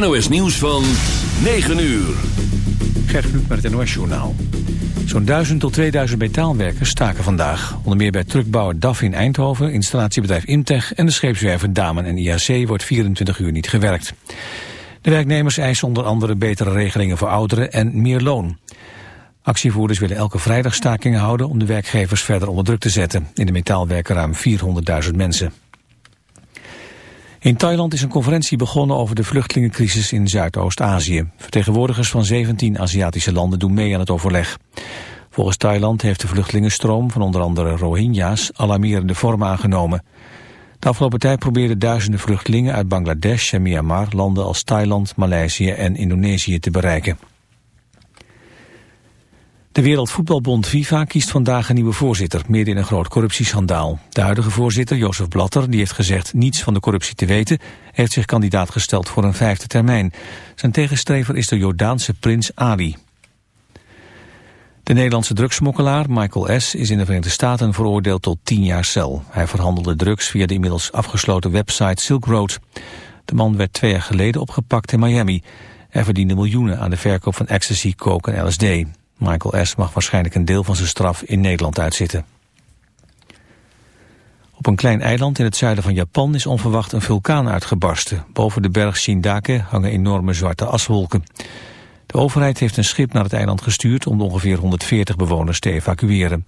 NOS nieuws van 9 uur. Gert Kluk met het NOS Journaal. Zo'n 1000 tot 2000 metaalwerkers staken vandaag. Onder meer bij truckbouwer DAF in Eindhoven, installatiebedrijf Imtech... en de scheepswerven Damen en IAC wordt 24 uur niet gewerkt. De werknemers eisen onder andere betere regelingen voor ouderen en meer loon. Actievoerders willen elke vrijdag stakingen houden om de werkgevers verder onder druk te zetten. In de metaal werken ruim 400.000 mensen. In Thailand is een conferentie begonnen over de vluchtelingencrisis in Zuidoost-Azië. Vertegenwoordigers van 17 Aziatische landen doen mee aan het overleg. Volgens Thailand heeft de vluchtelingenstroom van onder andere Rohingya's alarmerende vorm aangenomen. De afgelopen tijd probeerden duizenden vluchtelingen uit Bangladesh en Myanmar landen als Thailand, Maleisië en Indonesië te bereiken. De Wereldvoetbalbond FIFA kiest vandaag een nieuwe voorzitter, midden in een groot corruptieschandaal. De huidige voorzitter, Jozef Blatter, die heeft gezegd niets van de corruptie te weten, heeft zich kandidaat gesteld voor een vijfde termijn. Zijn tegenstrever is de Jordaanse prins Ali. De Nederlandse drugsmokkelaar Michael S. is in de Verenigde Staten veroordeeld tot 10 jaar cel. Hij verhandelde drugs via de inmiddels afgesloten website Silk Road. De man werd twee jaar geleden opgepakt in Miami. Hij verdiende miljoenen aan de verkoop van ecstasy, coke en LSD. Michael S. mag waarschijnlijk een deel van zijn straf in Nederland uitzitten. Op een klein eiland in het zuiden van Japan is onverwacht een vulkaan uitgebarsten. Boven de berg Shindake hangen enorme zwarte aswolken. De overheid heeft een schip naar het eiland gestuurd om de ongeveer 140 bewoners te evacueren.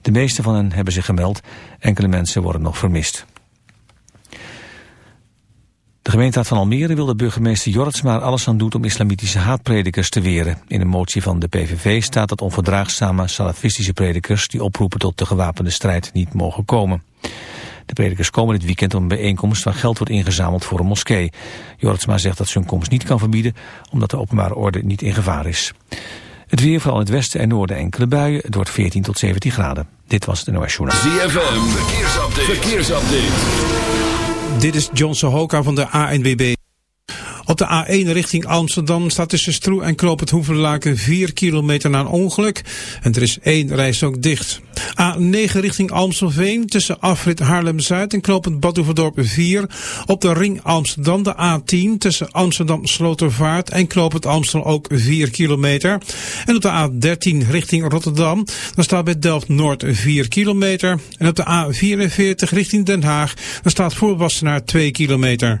De meeste van hen hebben zich gemeld, enkele mensen worden nog vermist. De gemeenteraad van Almere wil dat burgemeester Jortsma alles aan doet om islamitische haatpredikers te weren. In een motie van de PVV staat dat onverdraagzame salafistische predikers die oproepen tot de gewapende strijd niet mogen komen. De predikers komen dit weekend op een bijeenkomst waar geld wordt ingezameld voor een moskee. Jortsma zegt dat ze hun komst niet kan verbieden omdat de openbare orde niet in gevaar is. Het weer, vooral in het westen en noorden enkele buien. Het wordt 14 tot 17 graden. Dit was het NOS Journaal. ZFM, verkeersupdate. verkeersupdate. Dit is John Sohoka van de ANWB. Op de A1 richting Amsterdam staat tussen Stroe en Knoop het Hoevenlaken 4 kilometer na een ongeluk. En er is één reis ook dicht. A9 richting Amstelveen tussen afrit Haarlem-Zuid en Knoop het Badhoevedorp 4. Op de ring Amsterdam de A10 tussen Amsterdam Slotervaart en Knoop het Amstel ook 4 kilometer. En op de A13 richting Rotterdam dan staat bij Delft-Noord 4 kilometer. En op de A44 richting Den Haag dan staat voor Wassenaar 2 kilometer.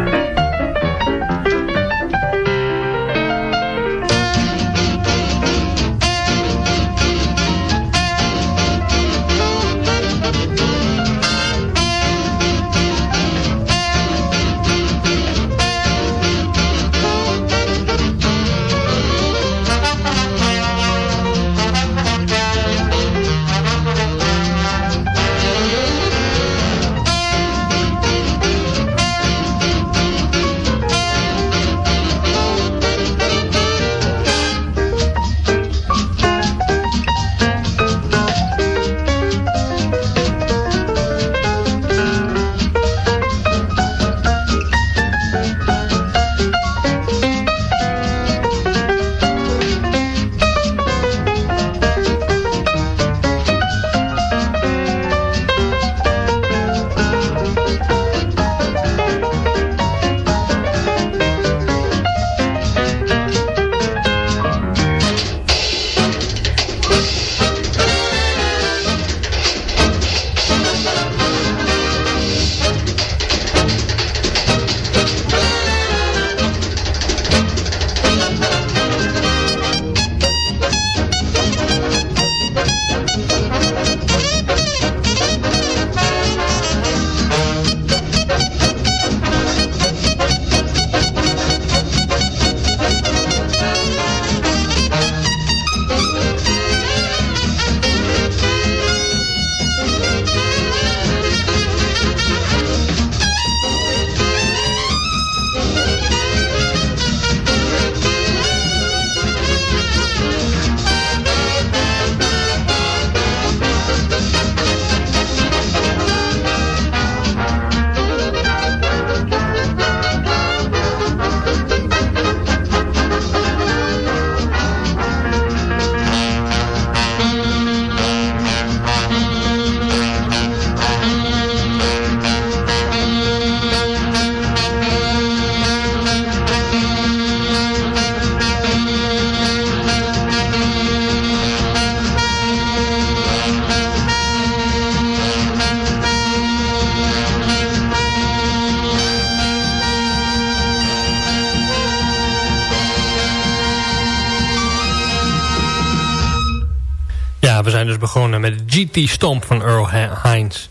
GT Stomp van Earl Hines.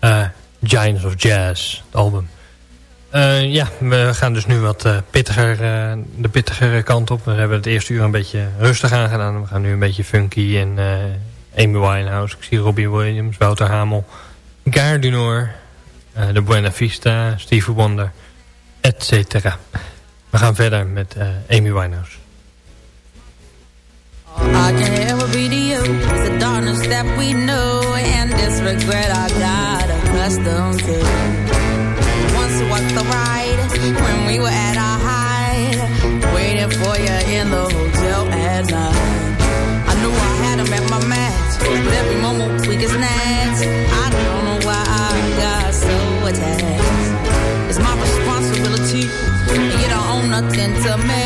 Uh, Giants of Jazz, het album. Uh, ja, we gaan dus nu wat uh, pittiger, de pittigere kant op. We hebben het eerste uur een beetje rustig aangedaan. We gaan nu een beetje funky en Amy Winehouse. Ik zie Robbie Williams, Wouter Hamel, Gare de Buena Vista, Stevie Wonder, etc. We gaan verder met Amy Winehouse. I can ever be that we know and this regret I got accustomed to. Once was the ride when we were at our height, waiting for you in the hotel at night. I knew I had him at my match with every moment we could snatch. I don't know why I got so attached. It's my responsibility, you don't own nothing to me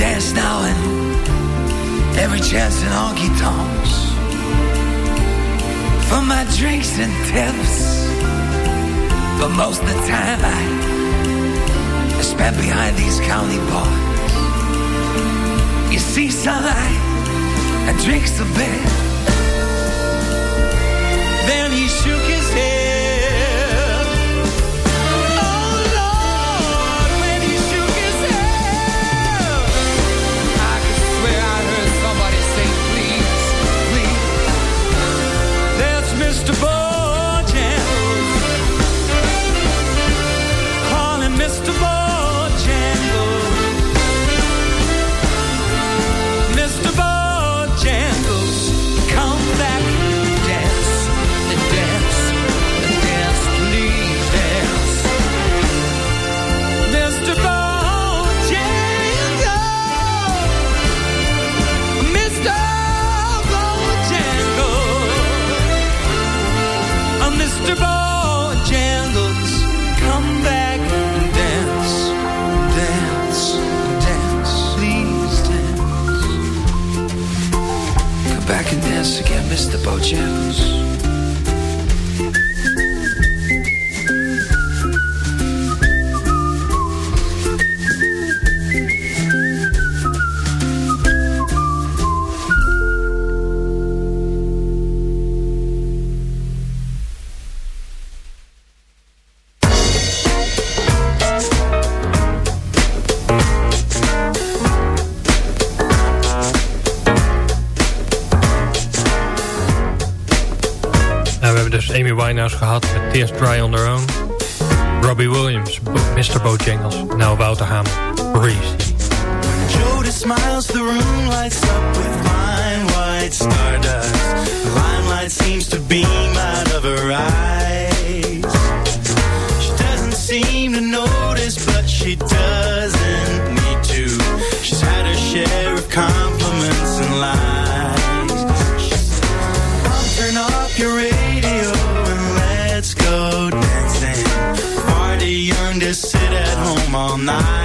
dance now and every chance in honky tonks. For my drinks and tips, but most of the time I, spend spent behind these county bars. You see sunlight and drinks a bit, then he shook it. comfortable Mr. Bojangles. Tears Dry on Their Own. Robbie Williams, Bo Mr. Bojangles. Now Wouter Haan, Breeze. Smiles, the room lights up with fine white stardust. The limelight seems to beam out of her eyes. She doesn't seem to notice, but she does. all night.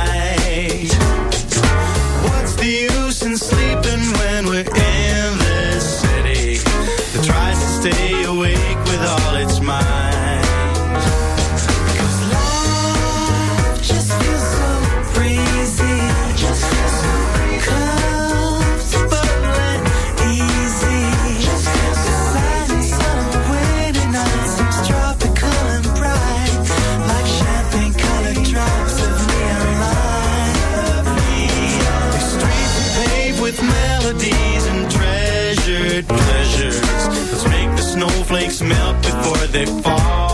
snakes melt before they fall.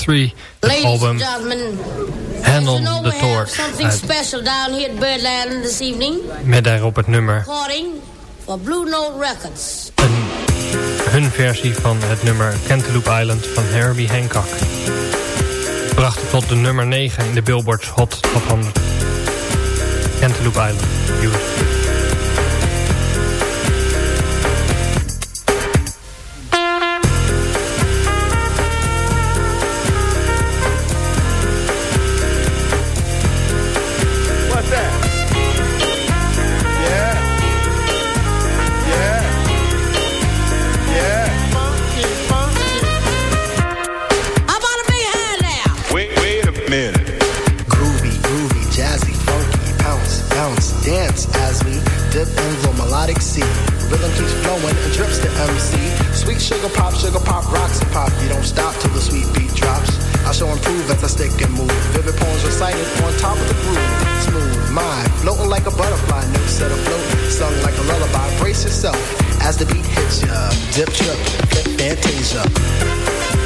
US3 het album and gentlemen, Hand as on you know, the Torch something special down here at Birdland this evening. met daarop het nummer Recording for Blue Note Records. een, hun versie van het nummer Cantaloupe Island van Herbie Hancock. Bracht tot de nummer 9 in de Billboard's Hot Top 100. Cantaloupe Island, US3. The sea. Rhythm keeps flowing and drips to MC. Sweet sugar pop, sugar pop, rocks and pop. You don't stop till the sweet beat drops. I shall improve as I stick and move. Vivid poems recited on top of the groove. Smooth mind, floating like a butterfly, no set afloat. Sung like a lullaby. Brace yourself as the beat hits ya. Dip, trip, flip, fantasia.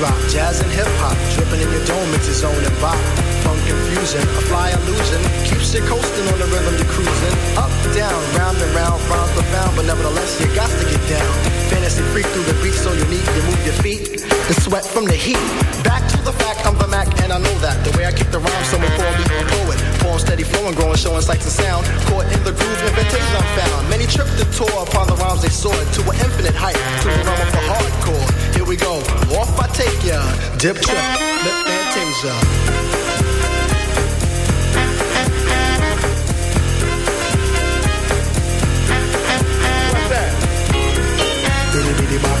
Drop, jazz and hip hop, dripping in your dome, it's its own and bop. Funk confusion, a fly illusion, keeps you coasting on the rhythm you're cruising. Up, down, round and round, rhymes profound, but nevertheless you got to get down. Fantasy freak through the beat, so unique, you move your feet the sweat from the heat. Back to the fact, I'm the Mac, and I know that. The way I kick the rhyme, someone call me a poet. Form steady flowing, growing, showing sights and sound. Caught in the groove, invitation I'm found. Many tripped the tour upon the rhymes they soared to an infinite height, to the realm of the hardcore. Here we go, off I take ya, dip trip, lip fantasia. What's that? Bitty bitty bop,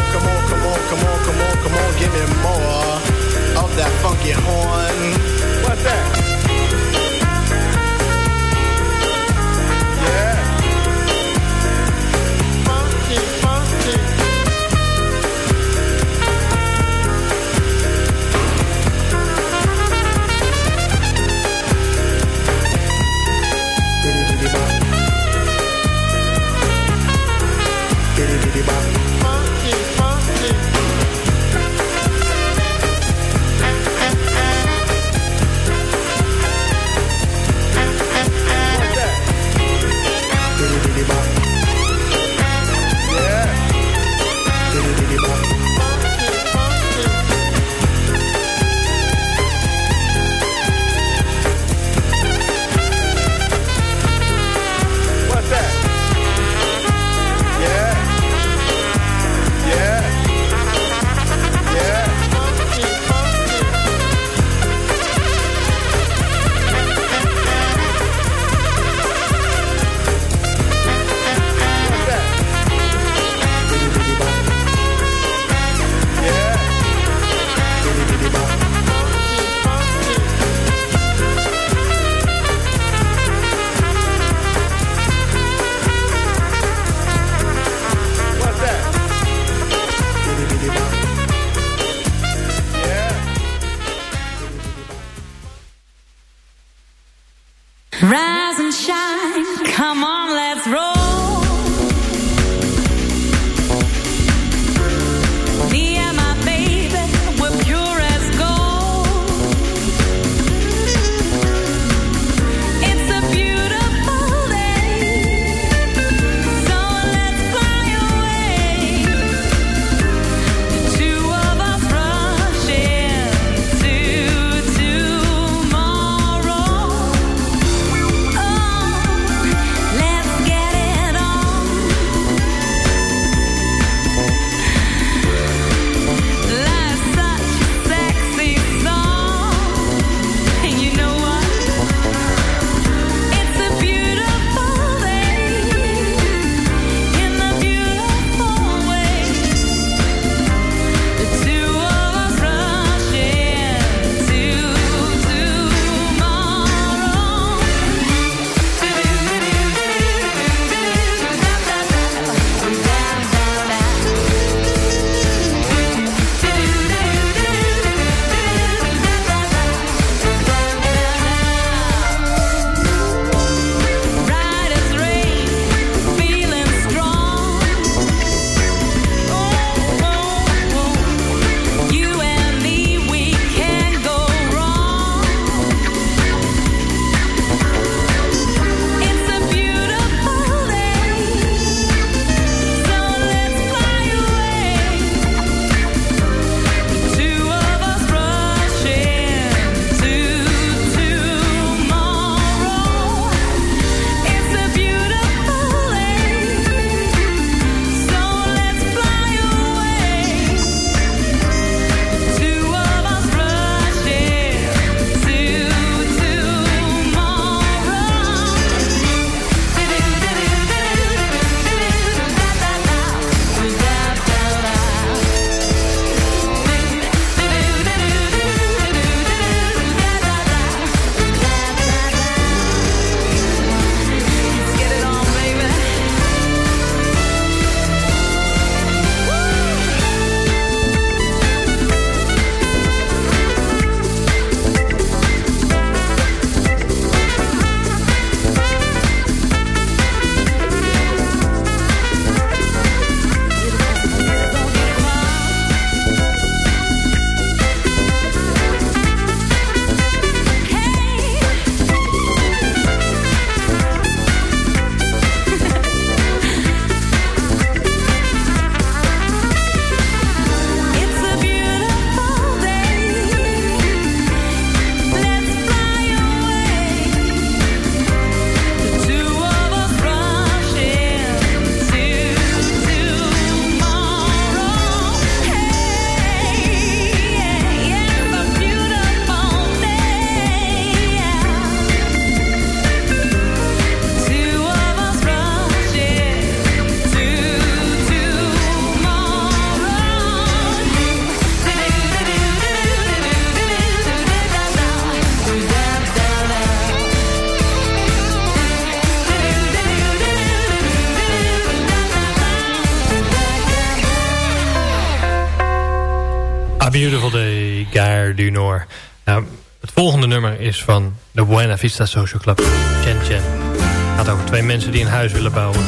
Dat Social Club. Chen Chen. Het gaat over twee mensen die een huis willen bouwen.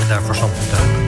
En daarvoor zand moeten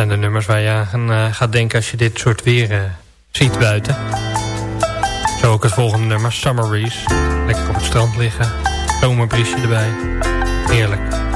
zijn de nummers waar je aan eh, gaat denken als je dit soort weer eh, ziet buiten. Zo ook het volgende nummer, Summeries, Lekker op het strand liggen, zomerbriesje erbij. Heerlijk.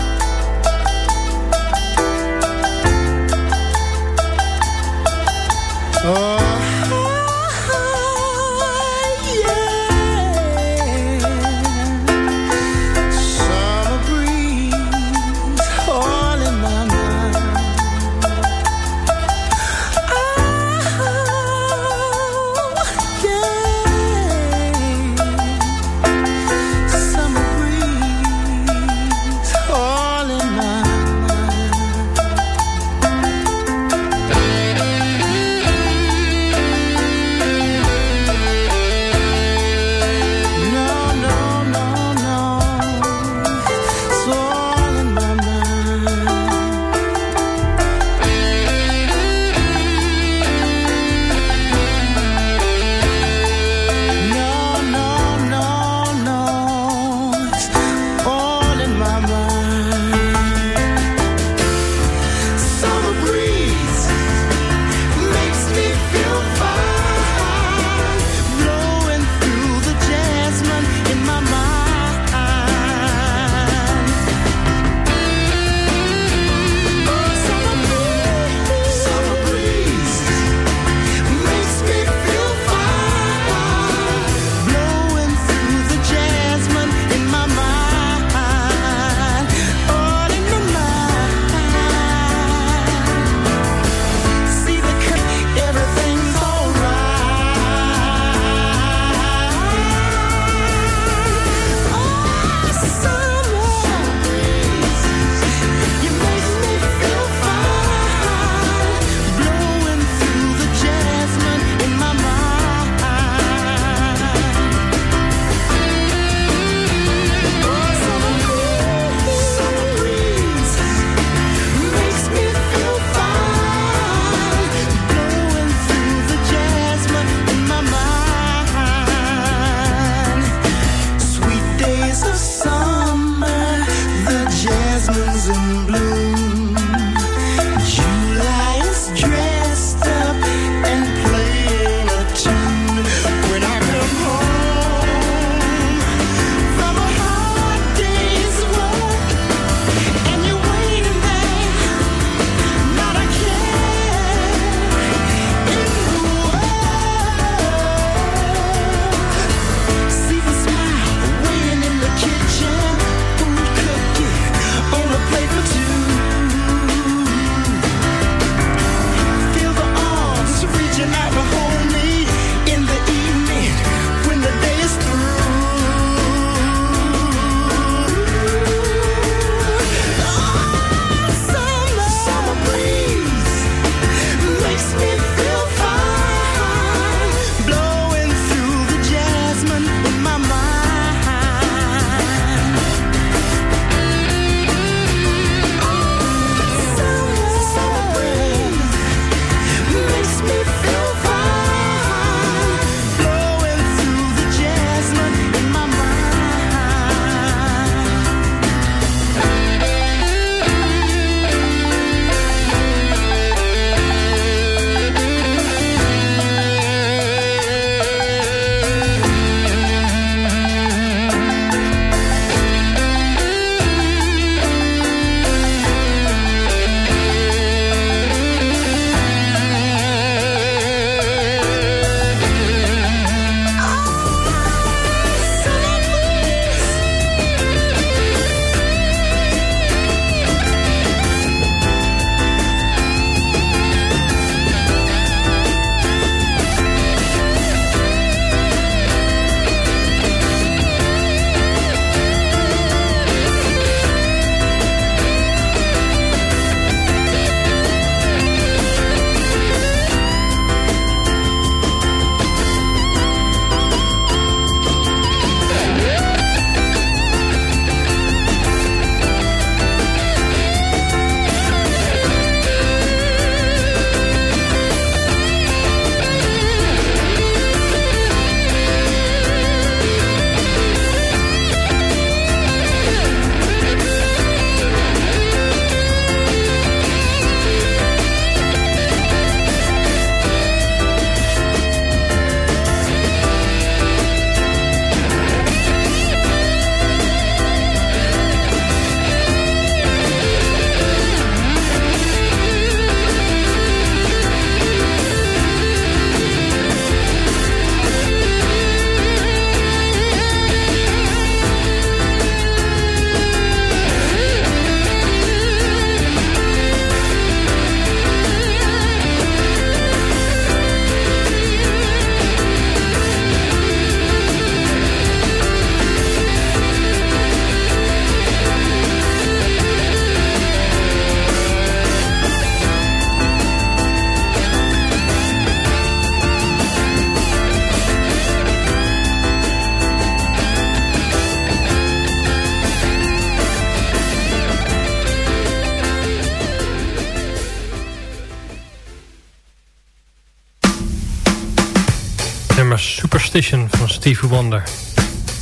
Superstition van Stevie Wonder.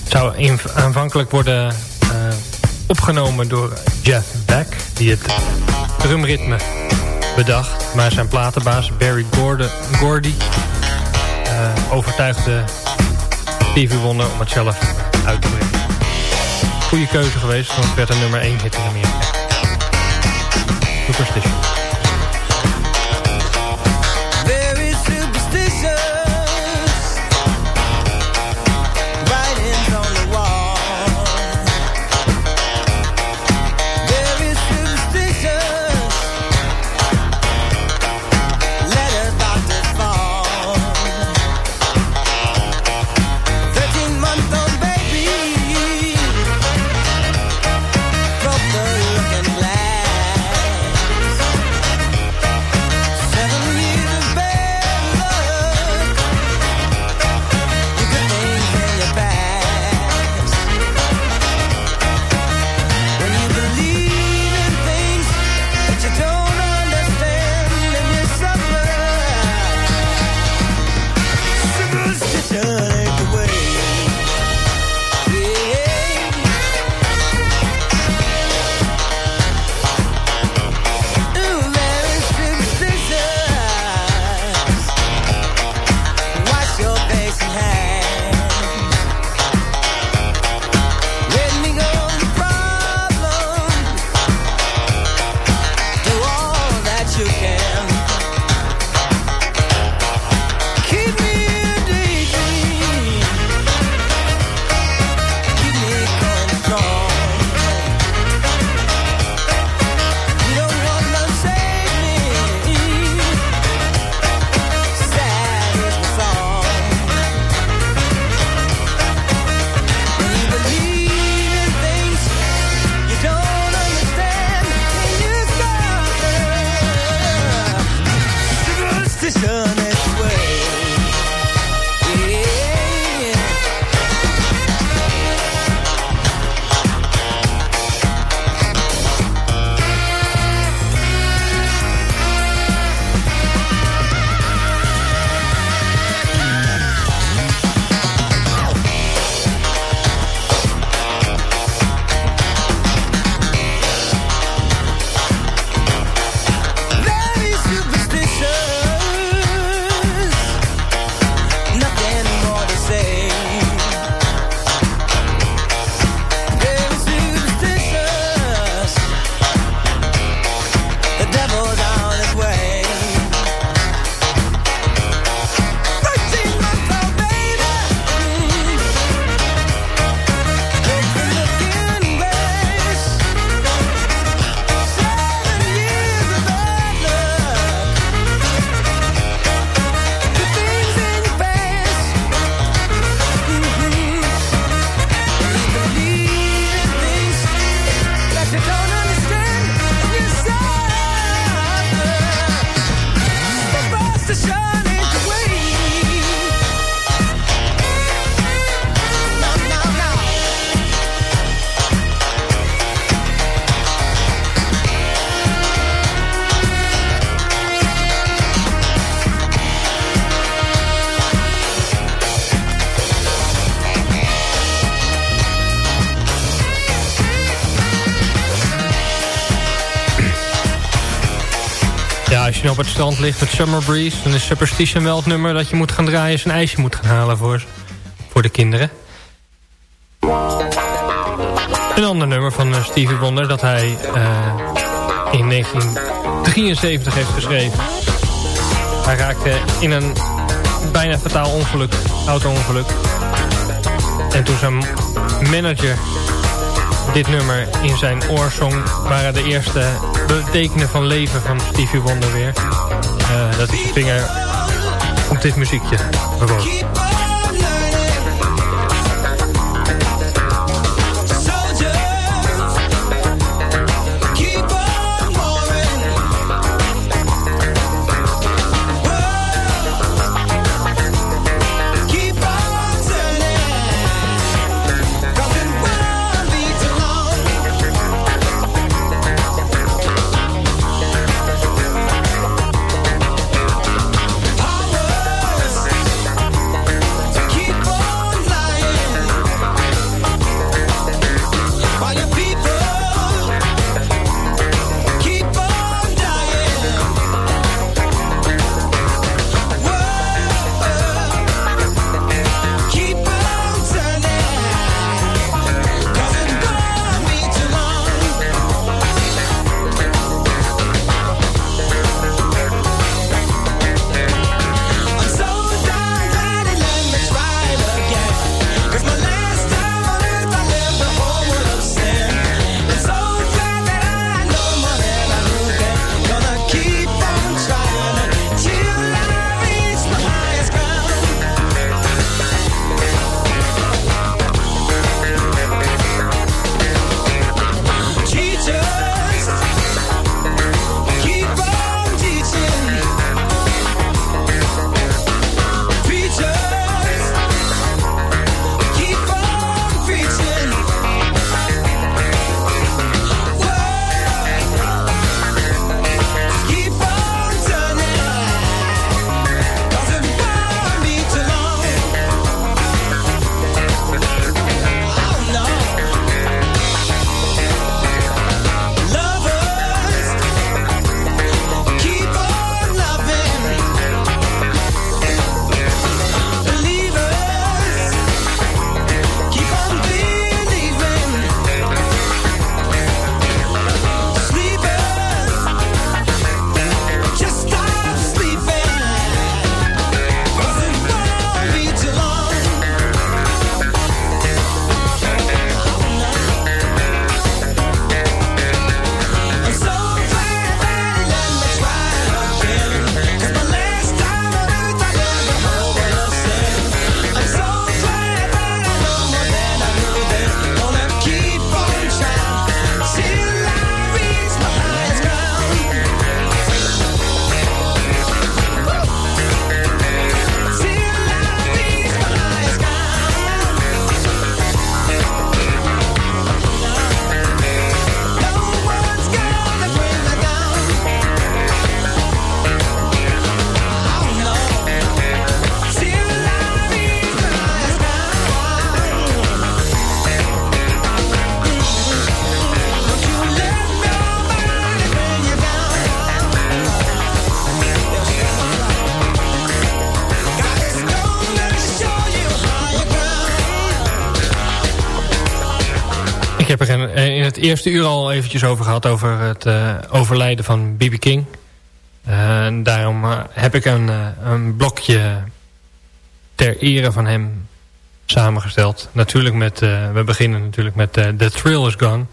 Zou aanvankelijk worden uh, opgenomen door Jeff Beck... die het drumritme bedacht. Maar zijn platenbaas Barry Gordon, Gordy uh, overtuigde Stevie Wonder om het zelf uit te brengen. Goede keuze geweest, want het werd een nummer 1 hit in Amerika. Superstition. Op het strand ligt met Summer Breeze... dan is Superstition wel het nummer dat je moet gaan draaien... en een ijsje moet gaan halen voor, voor de kinderen. Een ander nummer van uh, Stevie Wonder... dat hij uh, in 1973 heeft geschreven. Hij raakte in een bijna fataal ongeluk, auto-ongeluk. En toen zijn manager dit nummer in zijn oor zong... waren de eerste betekenen van leven van Stevie Wonder weer. Uh, dat is de vinger op dit muziekje bewoog. Eerste uur al eventjes over gehad... over het uh, overlijden van B.B. King. Uh, en daarom uh, heb ik een, een blokje ter ere van hem samengesteld. Natuurlijk met, we beginnen natuurlijk met The Thrill Is Gone.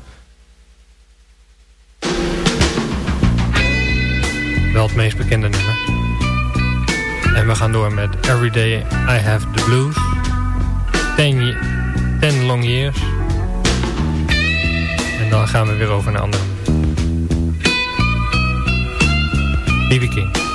Wel het meest bekende nummer. En we gaan door met Everyday I Have The Blues. Ten, ten Long Years. En dan gaan we weer over naar andere. B.B. King.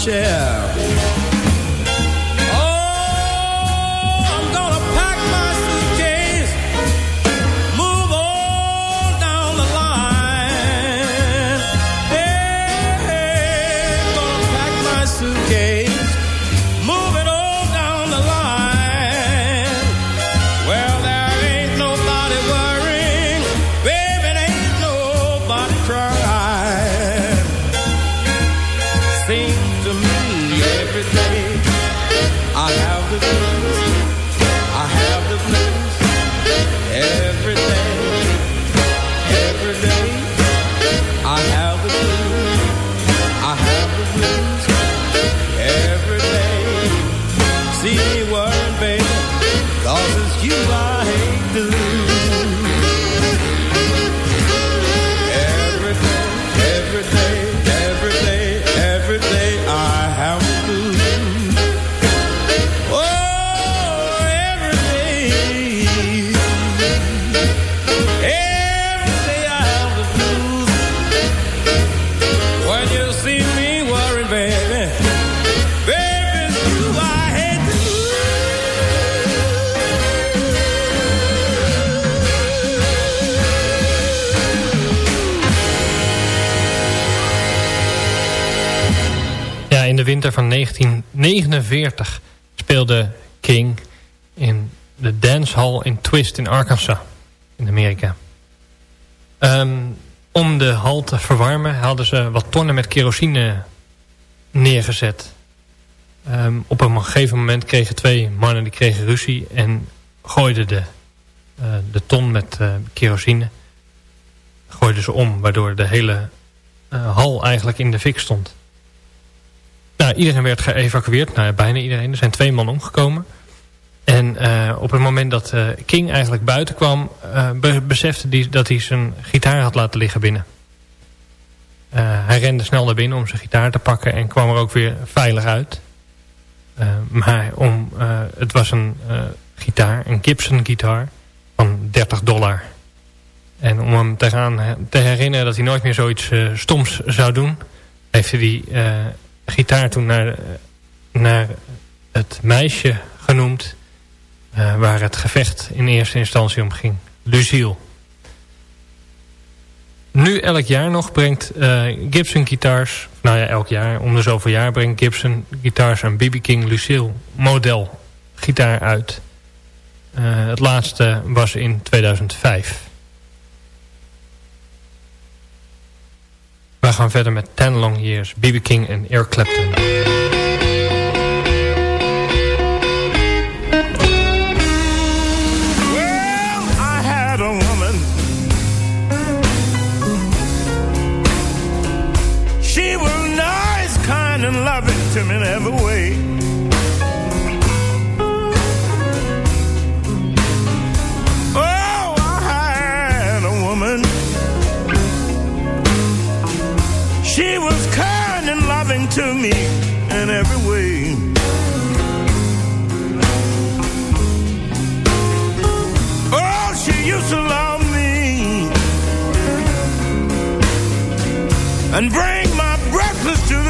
Share. I hate van 1949 speelde King in de Dance Hall in Twist in Arkansas, in Amerika. Ehm, om de hal te verwarmen hadden ze wat tonnen met kerosine neergezet. Ehm, op een gegeven moment kregen twee mannen die kregen ruzie en gooiden de, eh, de ton met eh, kerosine gooiden ze om, waardoor de hele eh, hal eigenlijk in de fik stond. Nou, iedereen werd geëvacueerd. Nou, bijna iedereen. Er zijn twee mannen omgekomen. En eh, op het moment dat eh, King eigenlijk buiten kwam... eh, be- besefte hij dat hij zijn gitaar had laten liggen binnen. Hij rende snel naar binnen om zijn gitaar te pakken... en kwam er ook weer veilig uit. Maar om, het was een gitaar, een Gibson gitaar... van 30 dollar. En om hem te, gaan, te herinneren dat hij nooit meer zoiets stoms zou doen... heeft hij die eh, gitaar toen naar, naar het meisje genoemd... eh, waar het gevecht in eerste instantie om ging. Lucille. Nu elk jaar nog brengt eh, Gibson Guitars... nou ja, elk jaar, om de zoveel jaar... brengt Gibson Guitars een BB King Lucille model gitaar uit. Eh, het laatste was in 2005. We gaan verder met Ten Long Years, B.B. King en Eric Clapton. Had. She was nice, kind and loving to me every way. She was kind and loving to me in every way. Oh, she used to love me and bring my breakfast to the